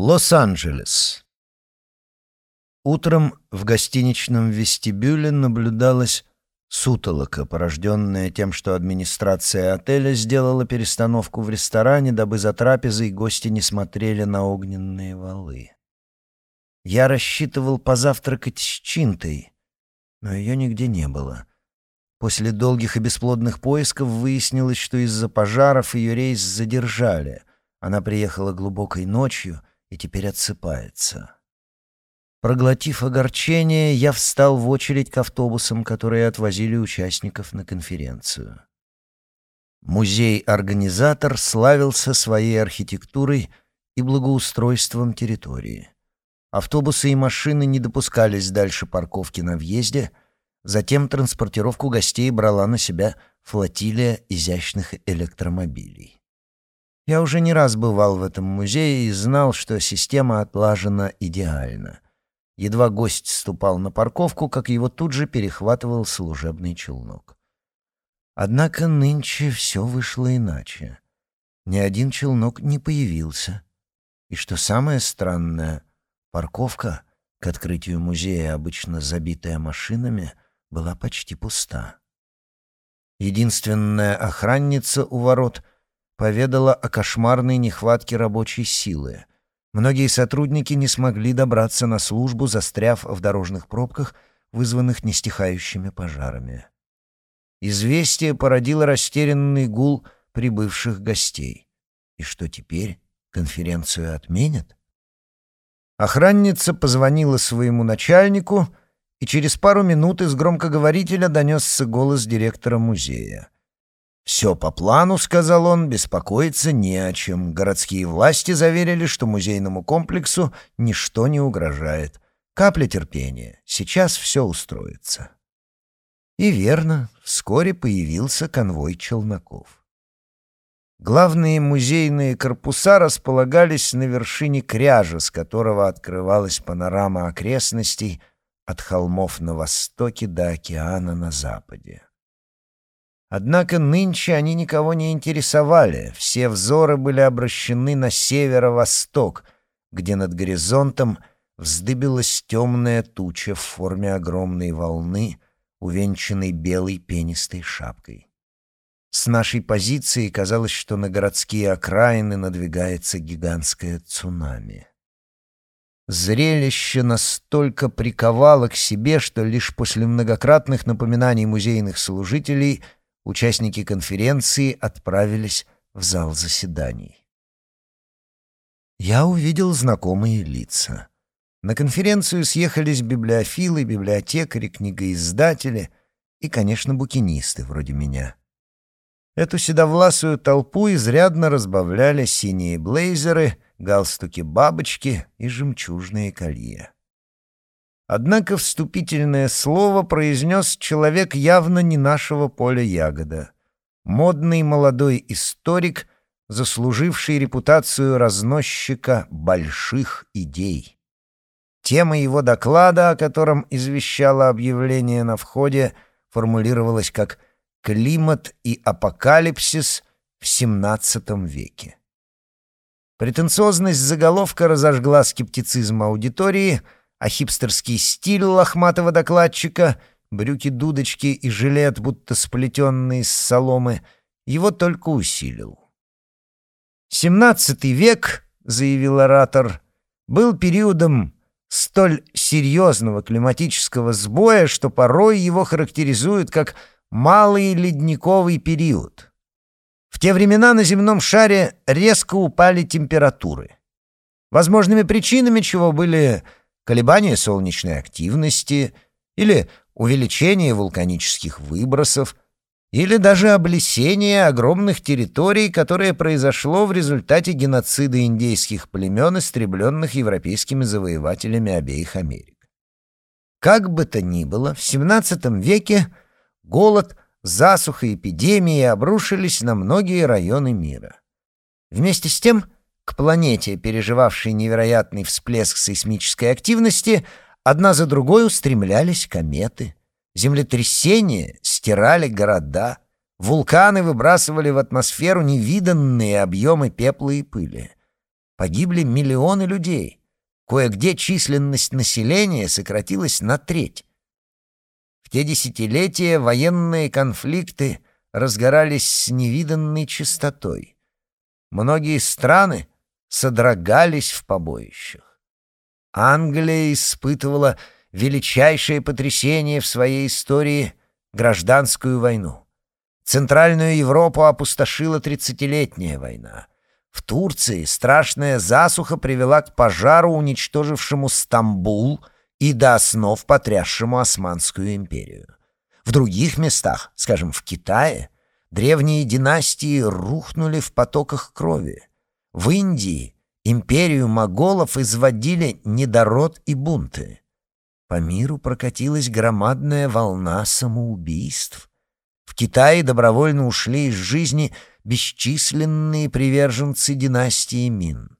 Лос-Анджелес. Утром в гостиничном вестибюле наблюдалась сутолока, порожденная тем, что администрация отеля сделала перестановку в ресторане, дабы за трапезой гости не смотрели на огненные валы. Я рассчитывал позавтракать с Чинтой, но ее нигде не было. После долгих и бесплодных поисков выяснилось, что из-за пожаров ее рейс задержали. Она приехала глубокой ночью — и теперь отсыпается. Проглотив огорчение, я встал в очередь к автобусам, которые отвозили участников на конференцию. Музей-организатор славился своей архитектурой и благоустройством территории. Автобусы и машины не допускались дальше парковки на въезде, затем транспортировку гостей брала на себя флотилия изящных электромобилей. Я уже не раз бывал в этом музее и знал, что система отлажена идеально. Едва гость ступал на парковку, как его тут же перехватывал служебный челнок. Однако нынче все вышло иначе. Ни один челнок не появился. И что самое странное, парковка, к открытию музея, обычно забитая машинами, была почти пуста. Единственная охранница у ворот — поведала о кошмарной нехватке рабочей силы. Многие сотрудники не смогли добраться на службу, застряв в дорожных пробках, вызванных нестихающими пожарами. Известие породило растерянный гул прибывших гостей. И что теперь? Конференцию отменят? Охранница позвонила своему начальнику, и через пару минут из громкоговорителя донесся голос директора музея. «Все по плану», — сказал он, — «беспокоиться не о чем. Городские власти заверили, что музейному комплексу ничто не угрожает. Капля терпения. Сейчас все устроится». И верно, вскоре появился конвой челноков. Главные музейные корпуса располагались на вершине кряжа, с которого открывалась панорама окрестностей от холмов на востоке до океана на западе. Однако нынче они никого не интересовали, все взоры были обращены на северо-восток, где над горизонтом вздыбилась темная туча в форме огромной волны, увенчанной белой пенистой шапкой. С нашей позиции казалось, что на городские окраины надвигается гигантское цунами. Зрелище настолько приковало к себе, что лишь после многократных напоминаний музейных служителей — участники конференции отправились в зал заседаний. Я увидел знакомые лица. На конференцию съехались библиофилы, библиотекари, книгоиздатели и, конечно, букинисты вроде меня. Эту седовласую толпу изрядно разбавляли синие блейзеры, галстуки-бабочки и жемчужные колье. Однако вступительное слово произнес человек явно не нашего поля ягода. Модный молодой историк, заслуживший репутацию разносчика больших идей. Тема его доклада, о котором извещало объявление на входе, формулировалась как «Климат и апокалипсис в XVII веке». Претенциозность заголовка разожгла скептицизм аудитории — а хипстерский стиль лохматого докладчика, брюки-дудочки и жилет, будто сплетенный из соломы, его только усилил. «Семнадцатый век», — заявил оратор, — «был периодом столь серьезного климатического сбоя, что порой его характеризуют как «малый ледниковый период». В те времена на земном шаре резко упали температуры. Возможными причинами чего были колебания солнечной активности или увеличение вулканических выбросов, или даже облесение огромных территорий, которое произошло в результате геноцида индейских племен, истребленных европейскими завоевателями обеих Америк. Как бы то ни было, в XVII веке голод, засуха, эпидемии обрушились на многие районы мира. Вместе с тем к планете, переживавшей невероятный всплеск сейсмической активности, одна за другой устремлялись кометы. Землетрясения стирали города, вулканы выбрасывали в атмосферу невиданные объемы пепла и пыли. погибли миллионы людей. Кое-где численность населения сократилась на треть. В те десятилетия военные конфликты разгорались с невиданной частотой. Многие страны содрогались в побоищах. Англия испытывала величайшее потрясение в своей истории — гражданскую войну. Центральную Европу опустошила тридцатилетняя война. В Турции страшная засуха привела к пожару, уничтожившему Стамбул и до основ потрясшему Османскую империю. В других местах, скажем, в Китае, древние династии рухнули в потоках крови. В Индии империю моголов изводили недород и бунты. По миру прокатилась громадная волна самоубийств. В Китае добровольно ушли из жизни бесчисленные приверженцы династии Мин.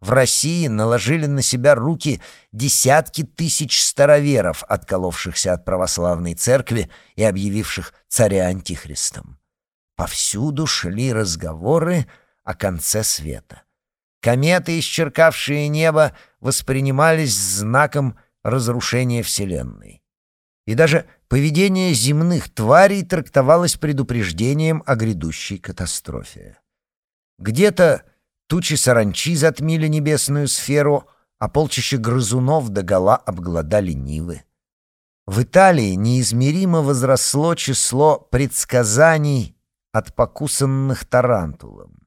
В России наложили на себя руки десятки тысяч староверов, отколовшихся от православной церкви и объявивших царя антихристом. Повсюду шли разговоры о конце света. Кометы, исчеркавшие небо, воспринимались знаком разрушения Вселенной. И даже поведение земных тварей трактовалось предупреждением о грядущей катастрофе. Где-то Тучи саранчи затмили небесную сферу, а полчища грызунов догола обглодали нивы. В Италии неизмеримо возросло число предсказаний от покусанных тарантулом.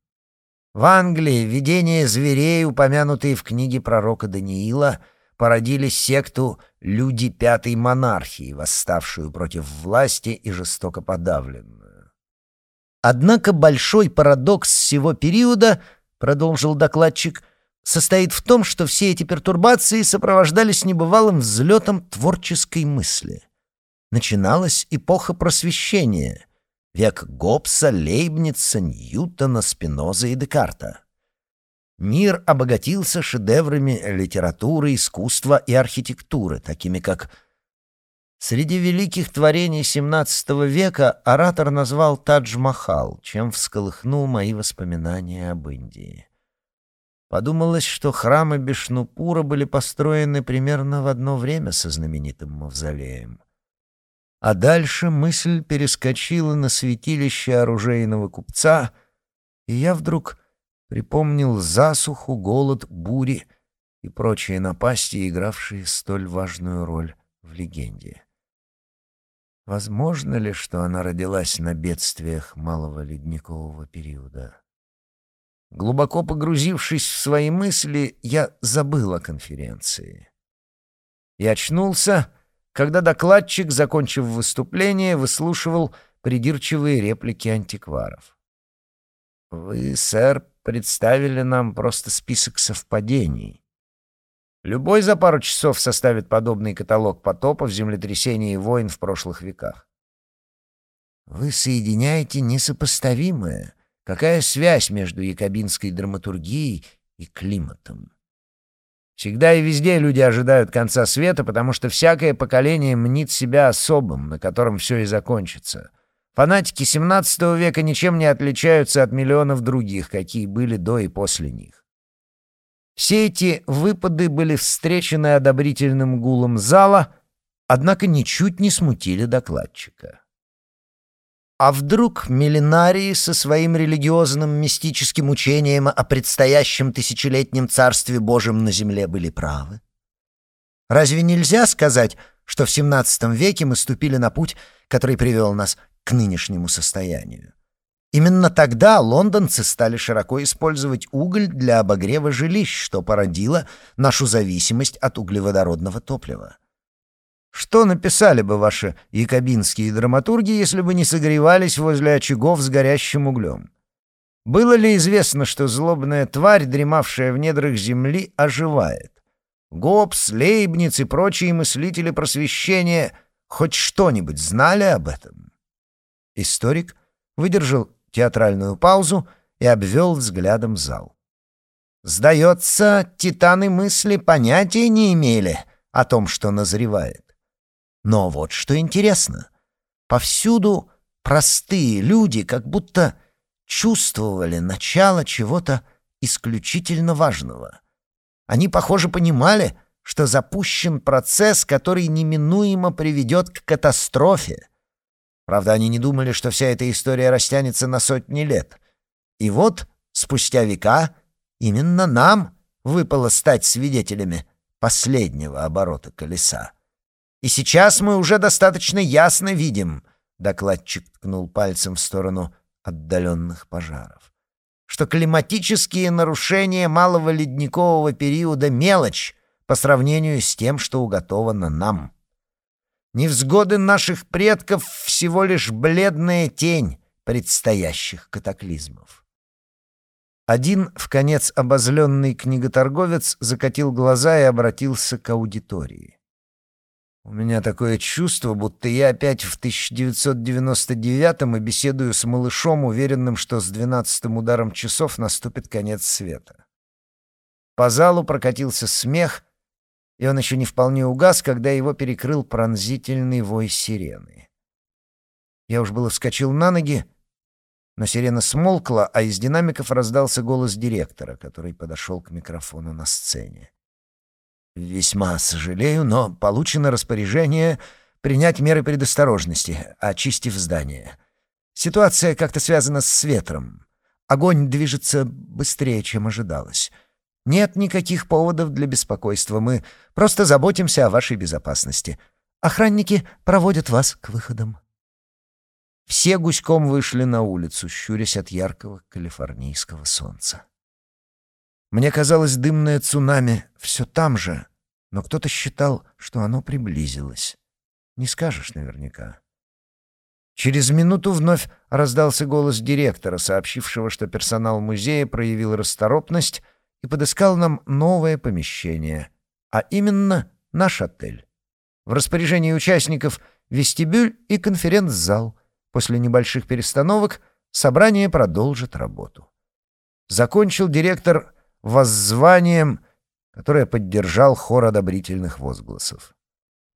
В Англии видения зверей, упомянутые в книге пророка Даниила, породили секту «Люди пятой монархии», восставшую против власти и жестоко подавленную. Однако большой парадокс всего периода — продолжил докладчик, состоит в том, что все эти пертурбации сопровождались небывалым взлетом творческой мысли. Начиналась эпоха просвещения, век Гоббса, Лейбница, Ньютона, Спиноза и Декарта. Мир обогатился шедеврами литературы, искусства и архитектуры, такими как Среди великих творений XVII века оратор назвал Тадж-Махал, чем всколыхнул мои воспоминания об Индии. Подумалось, что храмы Бишнупура были построены примерно в одно время со знаменитым мавзолеем. А дальше мысль перескочила на святилище оружейного купца, и я вдруг припомнил засуху, голод, бури и прочие напасти, игравшие столь важную роль в легенде. Возможно ли, что она родилась на бедствиях малого ледникового периода? Глубоко погрузившись в свои мысли, я забыл о конференции. И очнулся, когда докладчик, закончив выступление, выслушивал придирчивые реплики антикваров. «Вы, сэр, представили нам просто список совпадений. Любой за пару часов составит подобный каталог потопов, землетрясений и войн в прошлых веках. Вы соединяете несопоставимое. Какая связь между якобинской драматургией и климатом? Всегда и везде люди ожидают конца света, потому что всякое поколение мнит себя особым, на котором все и закончится. Фанатики XVII века ничем не отличаются от миллионов других, какие были до и после них. Все эти выпады были встречены одобрительным гулом зала, однако ничуть не смутили докладчика. А вдруг миллинарии со своим религиозным мистическим учением о предстоящем тысячелетнем царстве Божьем на земле были правы? Разве нельзя сказать, что в XVII веке мы ступили на путь, который привел нас к нынешнему состоянию? Именно тогда лондонцы стали широко использовать уголь для обогрева жилищ, что породило нашу зависимость от углеводородного топлива. Что написали бы ваши якобинские драматурги, если бы не согревались возле очагов с горящим углем? Было ли известно, что злобная тварь, дремавшая в недрах земли, оживает? Гоббс, Лейбниц и прочие мыслители просвещения хоть что-нибудь знали об этом? Историк выдержал театральную паузу и обвел взглядом зал. Сдается, титаны мысли понятия не имели о том, что назревает. Но вот что интересно. Повсюду простые люди как будто чувствовали начало чего-то исключительно важного. Они, похоже, понимали, что запущен процесс, который неминуемо приведет к катастрофе. Правда, они не думали, что вся эта история растянется на сотни лет. И вот, спустя века, именно нам выпало стать свидетелями последнего оборота колеса. И сейчас мы уже достаточно ясно видим, докладчик ткнул пальцем в сторону отдаленных пожаров, что климатические нарушения малого ледникового периода — мелочь по сравнению с тем, что уготовано нам. Невзгоды наших предков — всего лишь бледная тень предстоящих катаклизмов. Один, в конец обозленный книготорговец, закатил глаза и обратился к аудитории. «У меня такое чувство, будто я опять в 1999-м и беседую с малышом, уверенным, что с двенадцатым ударом часов наступит конец света». По залу прокатился смех, и он еще не вполне угас, когда его перекрыл пронзительный вой сирены. Я уж было вскочил на ноги, но сирена смолкла, а из динамиков раздался голос директора, который подошел к микрофону на сцене. «Весьма сожалею, но получено распоряжение принять меры предосторожности, очистив здание. Ситуация как-то связана с ветром. Огонь движется быстрее, чем ожидалось. Нет никаких поводов для беспокойства. Мы просто заботимся о вашей безопасности. Охранники проводят вас к выходам». Все гуськом вышли на улицу, щурясь от яркого калифорнийского солнца. Мне казалось, дымное цунами все там же, но кто-то считал, что оно приблизилось. Не скажешь наверняка. Через минуту вновь раздался голос директора, сообщившего, что персонал музея проявил расторопность и подыскал нам новое помещение, а именно наш отель. В распоряжении участников вестибюль и конференц-зал — После небольших перестановок собрание продолжит работу. Закончил директор воззванием, которое поддержал хор одобрительных возгласов.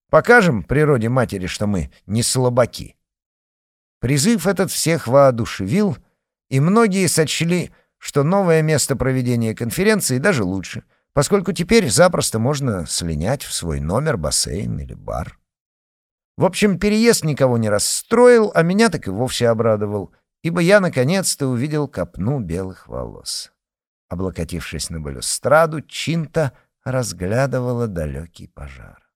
«Покажем природе матери, что мы не слабаки». Призыв этот всех воодушевил, и многие сочли, что новое место проведения конференции даже лучше, поскольку теперь запросто можно слинять в свой номер бассейн или бар. В общем, переезд никого не расстроил, а меня так и вовсе обрадовал, ибо я наконец-то увидел копну белых волос. Облокотившись на балюстраду, Чинта разглядывала далекий пожар.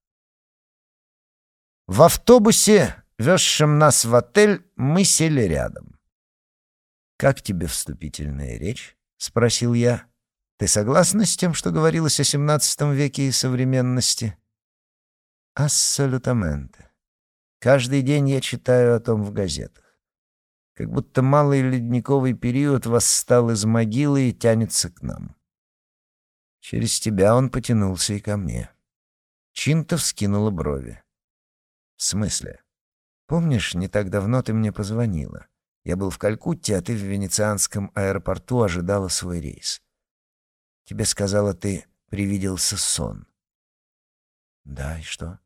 В автобусе, везшем нас в отель, мы сели рядом. «Как тебе вступительная речь?» — спросил я. «Ты согласна с тем, что говорилось о XVII веке и современности?» «Ассолютаменте. Каждый день я читаю о том в газетах. Как будто малый ледниковый период восстал из могилы и тянется к нам. Через тебя он потянулся и ко мне. Чинта вскинула брови. «В смысле? Помнишь, не так давно ты мне позвонила? Я был в Калькутте, а ты в венецианском аэропорту ожидала свой рейс. Тебе сказала, ты привиделся сон». «Да, и что?»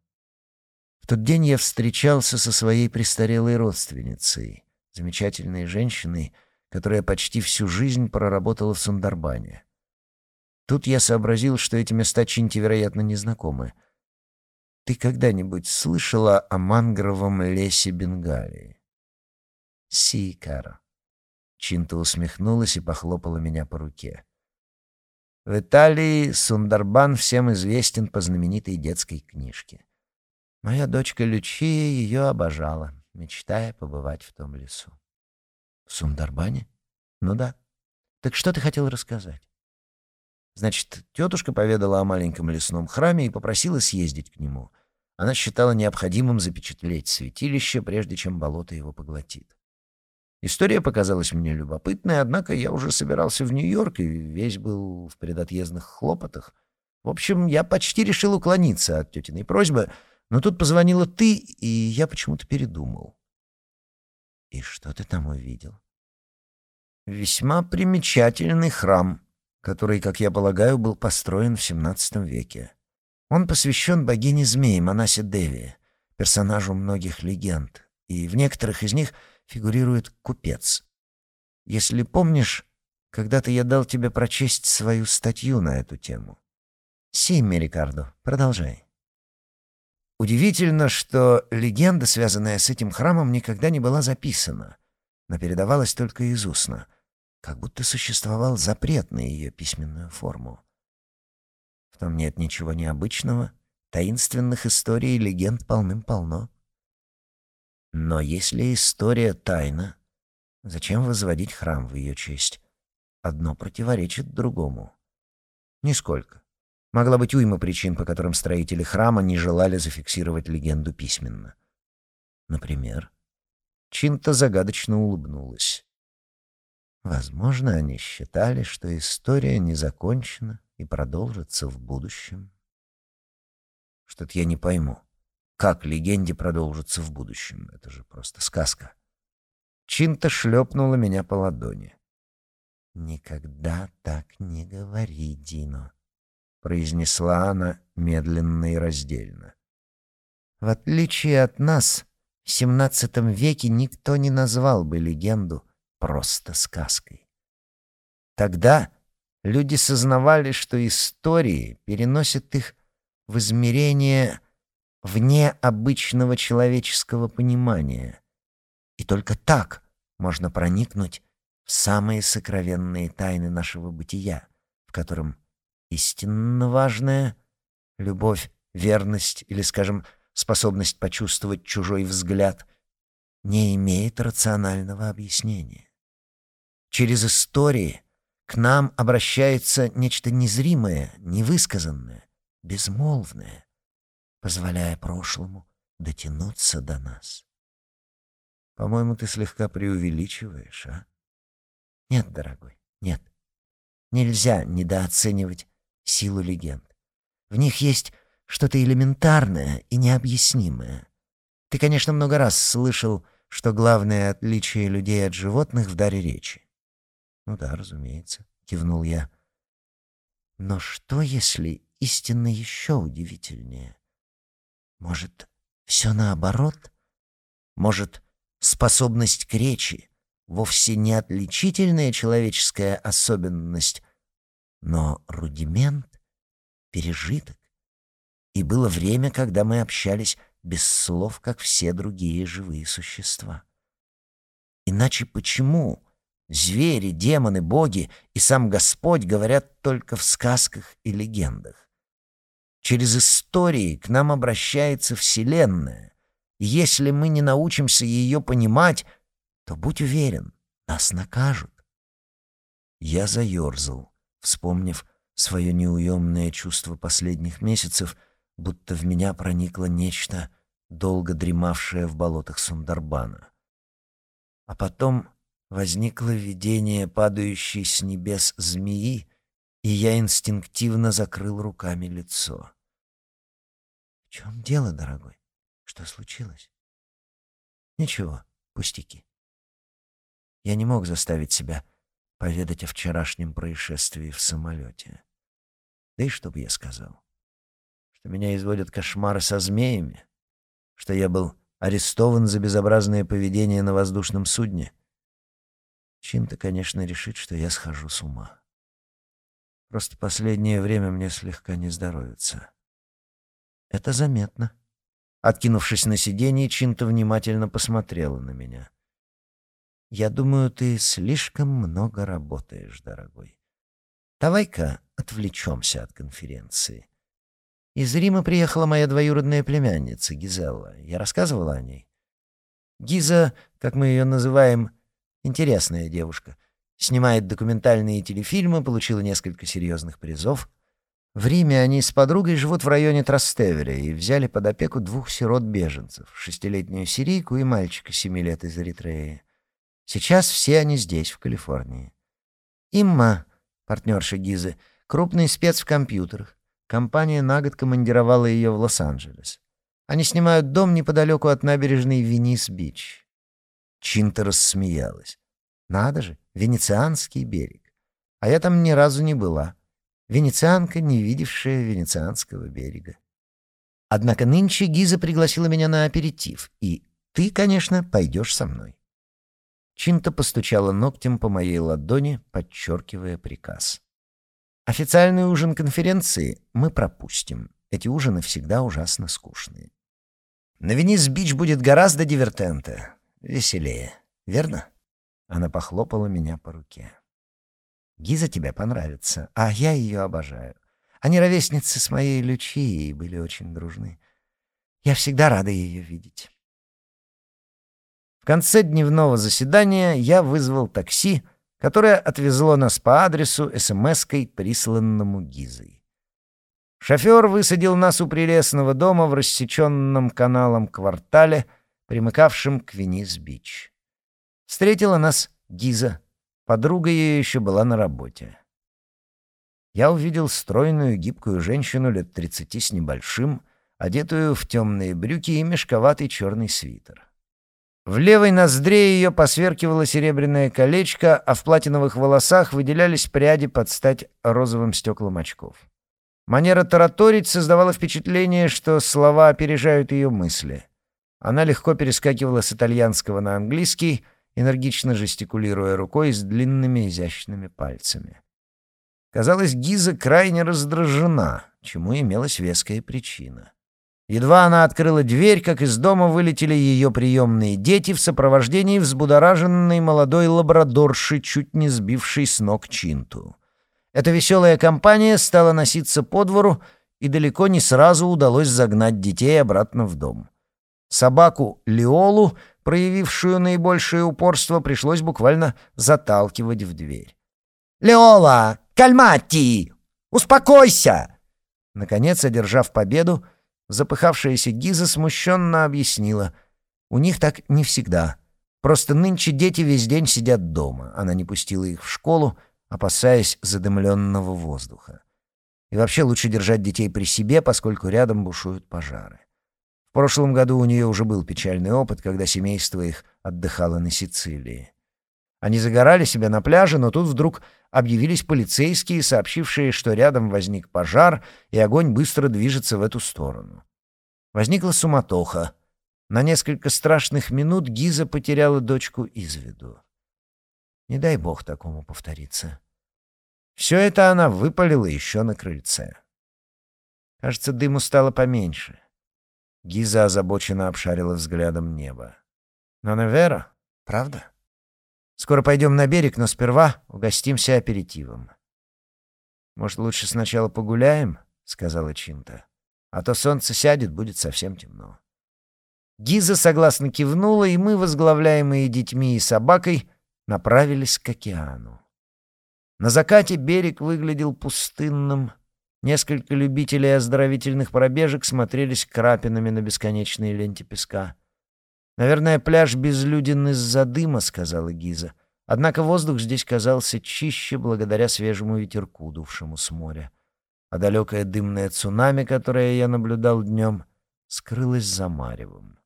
В тот день я встречался со своей престарелой родственницей, замечательной женщиной, которая почти всю жизнь проработала в Сундарбане. Тут я сообразил, что эти места Чинти, вероятно, незнакомы. Ты когда-нибудь слышала о мангровом лесе Бенгалии? Си, Кара. Чинта усмехнулась и похлопала меня по руке. В Италии Сундарбан всем известен по знаменитой детской книжке. Моя дочка Лючия ее обожала, мечтая побывать в том лесу. В Сундарбане? Ну да. Так что ты хотел рассказать? Значит, тетушка поведала о маленьком лесном храме и попросила съездить к нему. Она считала необходимым запечатлеть святилище, прежде чем болото его поглотит. История показалась мне любопытной, однако я уже собирался в Нью-Йорк и весь был в предотъездных хлопотах. В общем, я почти решил уклониться от тетиной просьбы — но тут позвонила ты, и я почему-то передумал. И что ты там увидел? Весьма примечательный храм, который, как я полагаю, был построен в XVII веке. Он посвящен богине змей Манасе Деви, персонажу многих легенд, и в некоторых из них фигурирует купец. Если помнишь, Когда-то я дал тебе прочесть свою статью на эту тему. Симми, Рикардо, продолжай. Удивительно, что легенда, связанная с этим храмом, никогда не была записана, но передавалась только из устно, как будто существовал запрет на ее письменную форму. В том нет ничего необычного, таинственных историй и легенд полным-полно. Но если история тайна, зачем возводить храм в ее честь? Одно противоречит другому. Нисколько. Могла быть уйма причин, по которым строители храма не желали зафиксировать легенду письменно. Например, Чинта загадочно улыбнулась. Возможно, они считали, что история не закончена и продолжится в будущем. Что-то я не пойму. Как легенде продолжится в будущем? Это же просто сказка. Чинта шлепнула меня по ладони. «Никогда так не говори, Дино», — произнесла она медленно и раздельно. «В отличие от нас, в XVII веке никто не назвал бы легенду просто сказкой. Тогда люди сознавали, что истории переносят их в измерение вне обычного человеческого понимания. И только так можно проникнуть в самые сокровенные тайны нашего бытия, в котором истинно важное — любовь, верность или, скажем, способность почувствовать чужой взгляд — не имеет рационального объяснения. Через истории к нам обращается нечто незримое, невысказанное, безмолвное, позволяя прошлому дотянуться до нас. По-моему, ты слегка преувеличиваешь, а? Нет, дорогой, нет. Нельзя недооценивать силу легенд. В них есть что-то элементарное и необъяснимое. Ты, конечно, много раз слышал, что главное отличие людей от животных в даре речи. Ну да, разумеется, кивнул я. Но что, если истинно еще удивительнее? Может, все наоборот? Может, способность к речи вовсе не отличительная человеческая особенность, но рудимент, пережиток. И было время, когда мы общались без слов, как все другие живые существа. Иначе почему звери, демоны, боги и сам Господь говорят только в сказках и легендах? Через истории к нам обращается Вселенная. И если мы не научимся ее понимать, то будь уверен, нас накажут. Я заерзал, вспомнив свое неуемное чувство последних месяцев, будто в меня проникло нечто, долго дремавшее в болотах Сундарбана. А потом возникло видение падающей с небес змеи, и я инстинктивно закрыл руками лицо. «В чем дело, дорогой? Что случилось?» «Ничего, пустяки». Я не мог заставить себя поведать о вчерашнем происшествии в самолете. Да и что бы я сказал? Что меня изводят кошмары со змеями? Что я был арестован за безобразное поведение на воздушном судне? Чин-то, конечно, решит, что я схожу с ума. Просто последнее время мне слегка не здоровится. Это заметно. Откинувшись на сиденье, Чинта внимательно посмотрела на меня. Я думаю, ты слишком много работаешь, дорогой. Давай-ка отвлечемся от конференции. Из Рима приехала моя двоюродная племянница Гизелла. Я рассказывала о ней. Гиза, как мы ее называем, интересная девушка. Снимает документальные телефильмы, получила несколько серьезных призов. В Риме они с подругой живут в районе Трастеверя и взяли под опеку двух сирот-беженцев, шестилетнюю сирийку и мальчика семи лет из Эритреи. Сейчас все они здесь, в Калифорнии. Имма, партнерша Гизы, крупный спец в компьютерах. Компания на год командировала ее в Лос-Анджелес. Они снимают дом неподалеку от набережной Венис-Бич. Чинта рассмеялась. «Надо же, венецианский берег. А я там ни разу не была. Венецианка, не видевшая венецианского берега. Однако нынче Гиза пригласила меня на аперитив, и ты, конечно, пойдешь со мной. Чинта постучала ногтем по моей ладони, подчеркивая приказ. Официальный ужин конференции мы пропустим. Эти ужины всегда ужасно скучные. На Венис-Бич будет гораздо дивертента. Веселее. Верно? Она похлопала меня по руке. Гиза тебе понравится, а я ее обожаю. Они ровесницы с моей Лючией были очень дружны. Я всегда рада ее видеть. Конце дневного заседания я вызвал такси, которое отвезло нас по адресу смс-кой, присланному Гизой. Шофер высадил нас у прелестного дома в рассеченном каналом квартале, примыкавшем к Венис-Бич. Встретила нас Гиза. Подруга ее еще была на работе. Я увидел стройную, гибкую женщину лет тридцати с небольшим, одетую в темные брюки и мешковатый черный свитер. В левой ноздре ее посверкивало серебряное колечко, а в платиновых волосах выделялись пряди под стать розовым стеклом очков. Манера тараторить создавала впечатление, что слова опережают ее мысли. Она легко перескакивала с итальянского на английский, энергично жестикулируя рукой с длинными изящными пальцами. Казалось, Гиза крайне раздражена, чему имелась веская причина. Едва она открыла дверь, как из дома вылетели ее приемные дети в сопровождении взбудораженной молодой лабрадорши, чуть не сбившей с ног Чинту. Эта веселая компания стала носиться по двору, и далеко не сразу удалось загнать детей обратно в дом. Собаку Лиолу, проявившую наибольшее упорство, пришлось буквально заталкивать в дверь. «Леола! Кальмати! Успокойся!» Наконец, одержав победу, Запыхавшаяся Гиза смущенно объяснила. «У них так не всегда. Просто нынче дети весь день сидят дома. Она не пустила их в школу, опасаясь задымленного воздуха. И вообще лучше держать детей при себе, поскольку рядом бушуют пожары. В прошлом году у нее уже был печальный опыт, когда семейство их отдыхало на Сицилии. Они загорали себя на пляже, но тут вдруг объявились полицейские, сообщившие, что рядом возник пожар, и огонь быстро движется в эту сторону. Возникла суматоха. На несколько страшных минут Гиза потеряла дочку из виду. Не дай бог такому повториться. Все это она выпалила еще на крыльце. Кажется, дыму стало поменьше. Гиза озабоченно обшарила взглядом небо. Но Невера, правда? Скоро пойдем на берег, но сперва угостимся аперитивом. «Может, лучше сначала погуляем?» — сказала Чинта. «А то солнце сядет, будет совсем темно». Гиза согласно кивнула, и мы, возглавляемые детьми и собакой, направились к океану. На закате берег выглядел пустынным. Несколько любителей оздоровительных пробежек смотрелись крапинами на бесконечной ленте песка — «Наверное, пляж безлюден из-за дыма», — сказала Гиза. Однако воздух здесь казался чище благодаря свежему ветерку, дувшему с моря. А далекое дымное цунами, которое я наблюдал днем, скрылось за маревом.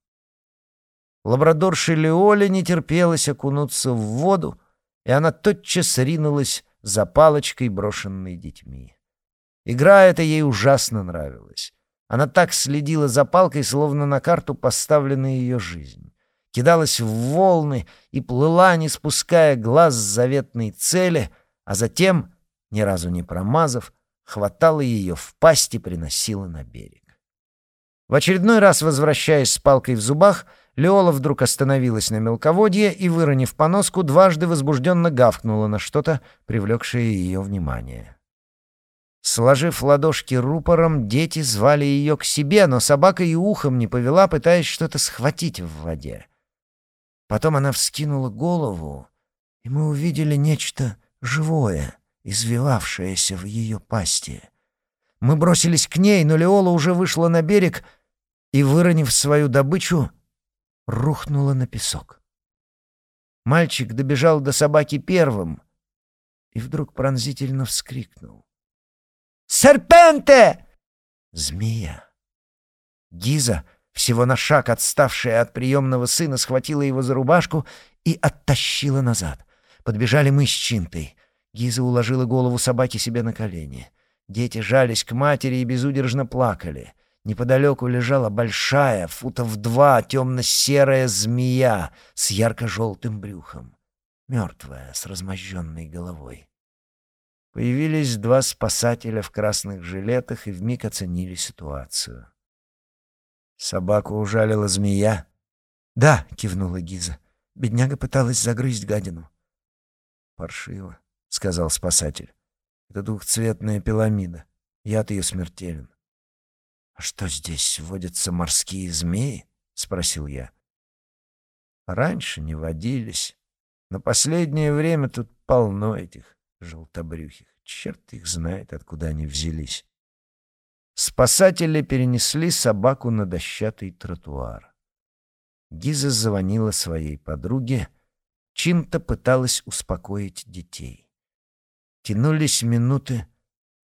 Лабрадорша Леоли не терпелась окунуться в воду, и она тотчас ринулась за палочкой, брошенной детьми. Игра эта ей ужасно нравилась. Она так следила за палкой, словно на карту поставлена ее жизнь. Кидалась в волны и плыла, не спуская глаз с заветной цели, а затем, ни разу не промазав, хватала ее в пасть и приносила на берег. В очередной раз, возвращаясь с палкой в зубах, Леола вдруг остановилась на мелководье и, выронив поноску, дважды возбужденно гавкнула на что-то, привлекшее ее внимание. Сложив ладошки рупором, дети звали ее к себе, но собака и ухом не повела, пытаясь что-то схватить в воде. Потом она вскинула голову, и мы увидели нечто живое, извивавшееся в ее пасти. Мы бросились к ней, но Леола уже вышла на берег и, выронив свою добычу, рухнула на песок. Мальчик добежал до собаки первым и вдруг пронзительно вскрикнул. «Серпенте!» «Змея!» Гиза, всего на шаг отставшая от приемного сына, схватила его за рубашку и оттащила назад. Подбежали мы с Чинтой. Гиза уложила голову собаки себе на колени. Дети жались к матери и безудержно плакали. Неподалеку лежала большая, футов два, темно-серая змея с ярко-желтым брюхом. мертвая, с размозженной головой. Появились два спасателя в красных жилетах и вмиг оценили ситуацию. «Собаку ужалила змея?» «Да», — кивнула Гиза. Бедняга пыталась загрызть гадину. «Паршиво», — сказал спасатель. «Это двухцветная пиламида. Яд ее смертелен». «А что здесь, водятся морские змеи?» — спросил я. «Раньше не водились, но последнее время тут полно этих желтобрюхих. Черт их знает, откуда они взялись». Спасатели перенесли собаку на дощатый тротуар. Гиза звонила своей подруге, чем-то пыталась успокоить детей. Тянулись минуты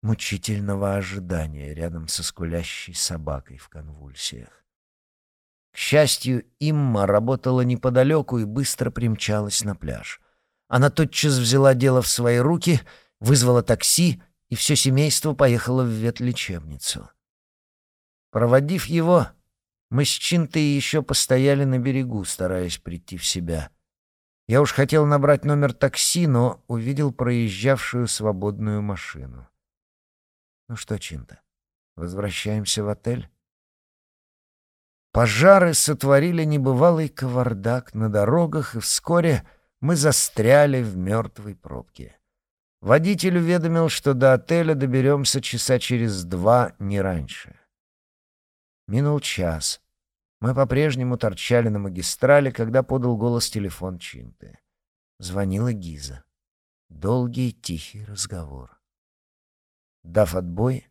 мучительного ожидания рядом со скулящей собакой в конвульсиях. К счастью, Имма работала неподалеку и быстро примчалась на пляж. Она тотчас взяла дело в свои руки, вызвала такси, и все семейство поехало в ветлечебницу. Проводив его, мы с Чинтой еще постояли на берегу, стараясь прийти в себя. Я уж хотел набрать номер такси, но увидел проезжавшую свободную машину. Ну что, Чинта, возвращаемся в отель? Пожары сотворили небывалый кавардак на дорогах, и вскоре мы застряли в мертвой пробке. Водитель уведомил, что до отеля доберемся часа через два, не раньше. Минул час. Мы по-прежнему торчали на магистрали, когда подал голос телефон Чинты. Звонила Гиза. Долгий тихий разговор. Дав отбой,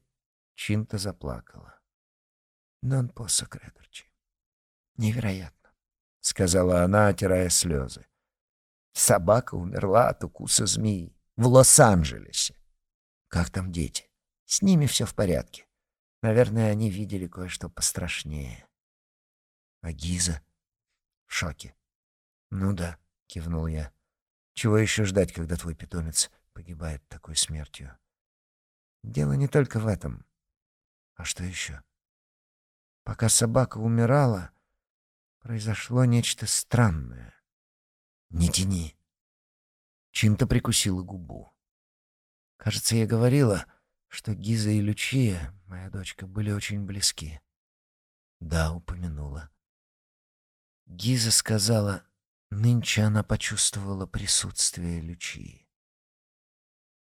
Чинта заплакала. «Non posso crederci. Невероятно», — сказала она, отирая слезы. «Собака умерла от укуса змеи в Лос-Анджелесе. Как там дети? С ними все в порядке. Наверное, они видели кое-что пострашнее. А Гиза? В шоке. Ну да, кивнул я. Чего еще ждать, когда твой питомец погибает такой смертью? Дело не только в этом. А что еще? Пока собака умирала, произошло нечто странное. Не тяни. Чинта прикусила губу. Кажется, я говорила, что Гиза и Лючия, моя дочка, были очень близки. Да, упомянула. Гиза сказала, нынче она почувствовала присутствие Лючии.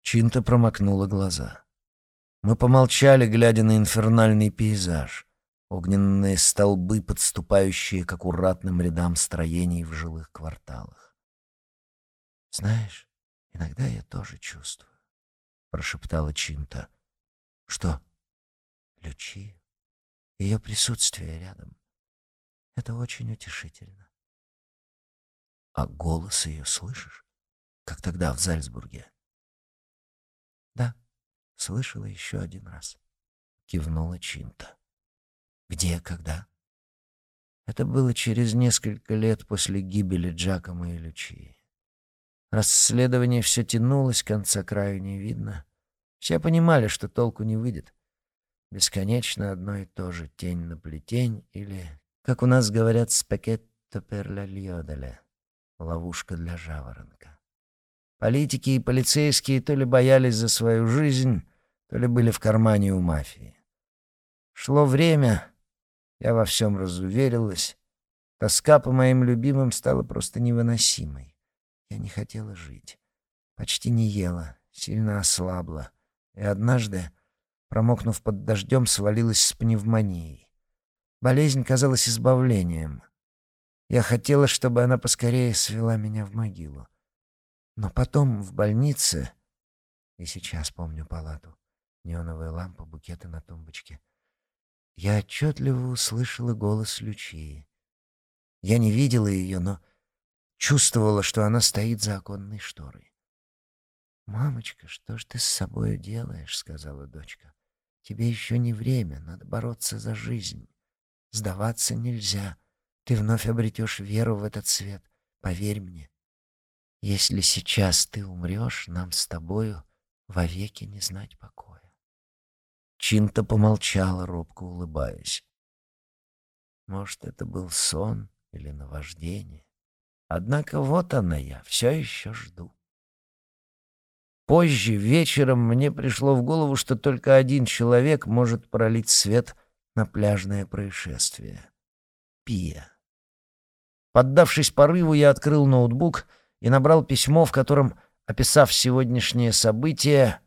Чинта промокнула глаза. Мы помолчали, глядя на инфернальный пейзаж. Огненные столбы, подступающие к аккуратным рядам строений в жилых кварталах. Знаешь, иногда я тоже чувствую, прошептала Чинта. Что? Лючи. Ее присутствие рядом. Это очень утешительно. А голос ее слышишь? Как тогда в Зальцбурге? Да, слышала еще один раз. Кивнула Чинта. Где, когда? Это было через несколько лет после гибели Джакома и Лючии. Расследование все тянулось, конца краю не видно. Все понимали, что толку не выйдет. Бесконечно одно и то же — тень на плетень или, как у нас говорят, спекетто пер ля льоделе — ловушка для жаворонка. Политики и полицейские то ли боялись за свою жизнь, то ли были в кармане у мафии. Шло время, я во всем разуверилась. Тоска по моим любимым стала просто невыносимой. Я не хотела жить. Почти не ела, сильно ослабла — и однажды, промокнув под дождем, свалилась с пневмонией. Болезнь казалась избавлением. Я хотела, чтобы она поскорее свела меня в могилу. Но потом в больнице, и сейчас помню палату, неоновая лампа, букеты на тумбочке, я отчетливо услышала голос Лючии. Я не видела ее, но чувствовала, что она стоит за оконной шторой. «Мамочка, что ж ты с собой делаешь?» — сказала дочка. «Тебе еще не время, надо бороться за жизнь. Сдаваться нельзя. Ты вновь обретешь веру в этот свет, поверь мне. Если сейчас ты умрешь, нам с тобою вовеки не знать покоя». Чинта помолчала, робко улыбаясь. Может, это был сон или наваждение? Однако вот она я, все еще жду. Позже, вечером, мне пришло в голову, что только один человек может пролить свет на пляжное происшествие. Пия. Поддавшись порыву, я открыл ноутбук и набрал письмо, в котором, описав сегодняшнее событие,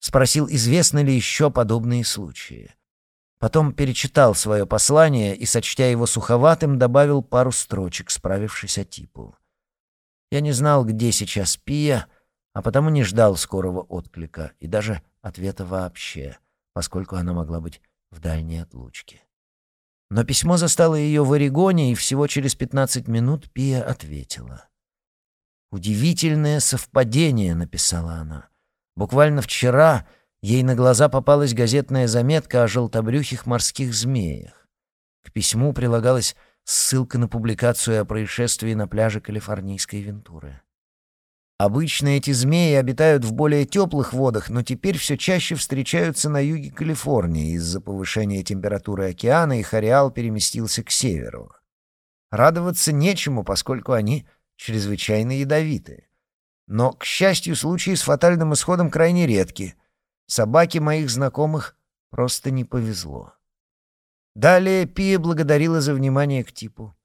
спросил, известны ли еще подобные случаи. Потом перечитал свое послание и, сочтя его суховатым, добавил пару строчек, справившись о типу. Я не знал, где сейчас Пия, а потому не ждал скорого отклика и даже ответа вообще, поскольку она могла быть в дальней отлучке. Но письмо застало ее в Орегоне, и всего через пятнадцать минут Пия ответила. «Удивительное совпадение», — написала она. «Буквально вчера ей на глаза попалась газетная заметка о желтобрюхих морских змеях. К письму прилагалась ссылка на публикацию о происшествии на пляже Калифорнийской Вентуры. Обычно эти змеи обитают в более теплых водах, но теперь все чаще встречаются на юге Калифорнии. Из-за повышения температуры океана их ареал переместился к северу. Радоваться нечему, поскольку они чрезвычайно ядовиты. Но, к счастью, случаи с фатальным исходом крайне редки. Собаке моих знакомых просто не повезло. Далее Пия благодарила за внимание к типу.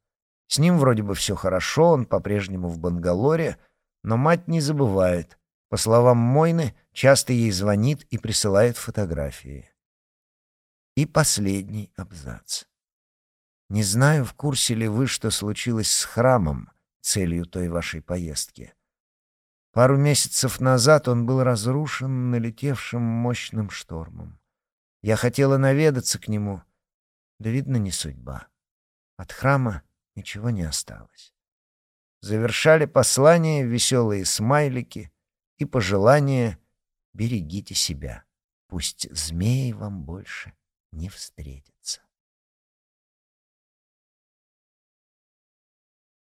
С ним вроде бы все хорошо, он по-прежнему в Бангалоре — но мать не забывает. По словам Мойны, часто ей звонит и присылает фотографии. И последний абзац. Не знаю, в курсе ли вы, что случилось с храмом, целью той вашей поездки. Пару месяцев назад он был разрушен налетевшим мощным штормом. Я хотела наведаться к нему, да, видно, не судьба. От храма ничего не осталось завершали послание веселые смайлики и пожелания «берегите себя, пусть змеи вам больше не встретятся».